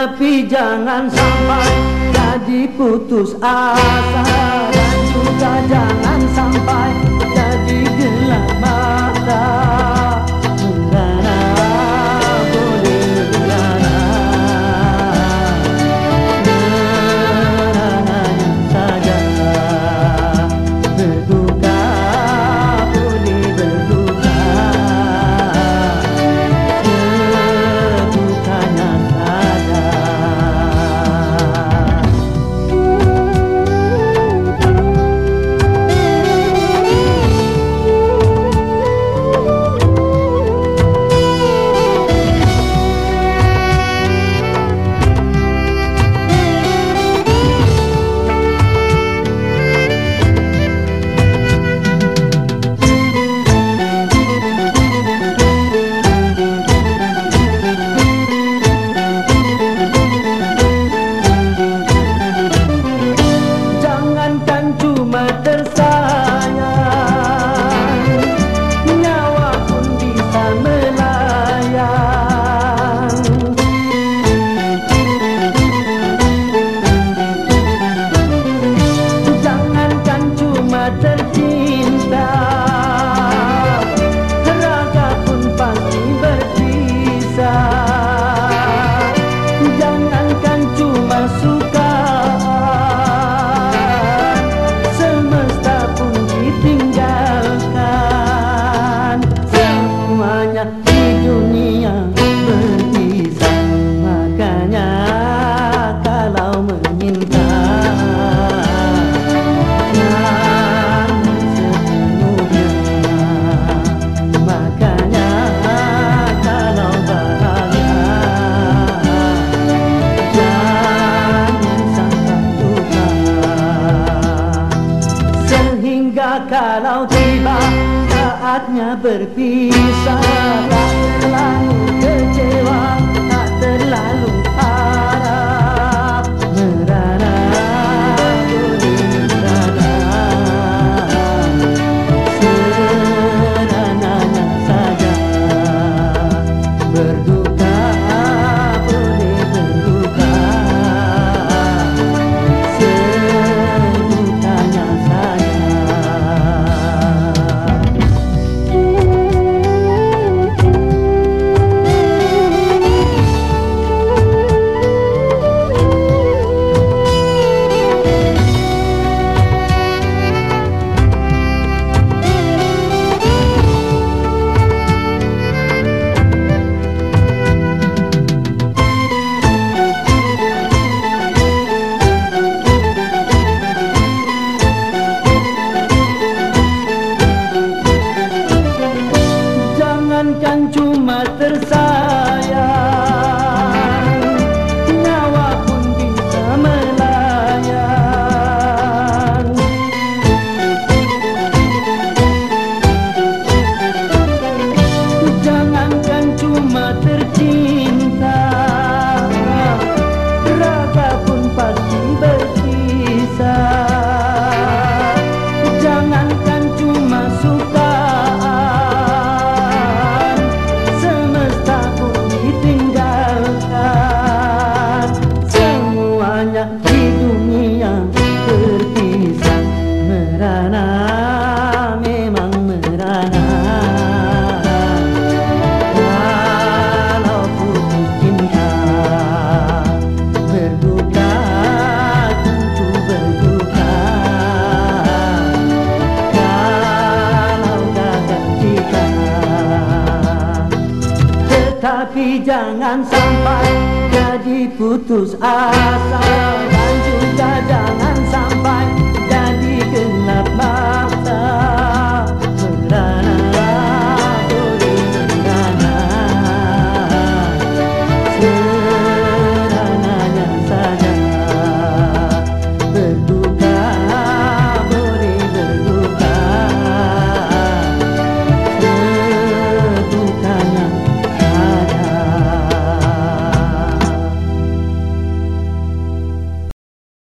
Tetapi jangan sampai jadi putus asa. Dan juga jangan kalau tiba saatnya berpisah. Tak kecewa, Jangankan cuma tercinta. Raga pun pasti berpisah. Jangankan cuma sukaan Semesta pun ditinggalkan. Semuanya di dunia terpisah Merana Tetapi jangan sampai jadi putus asa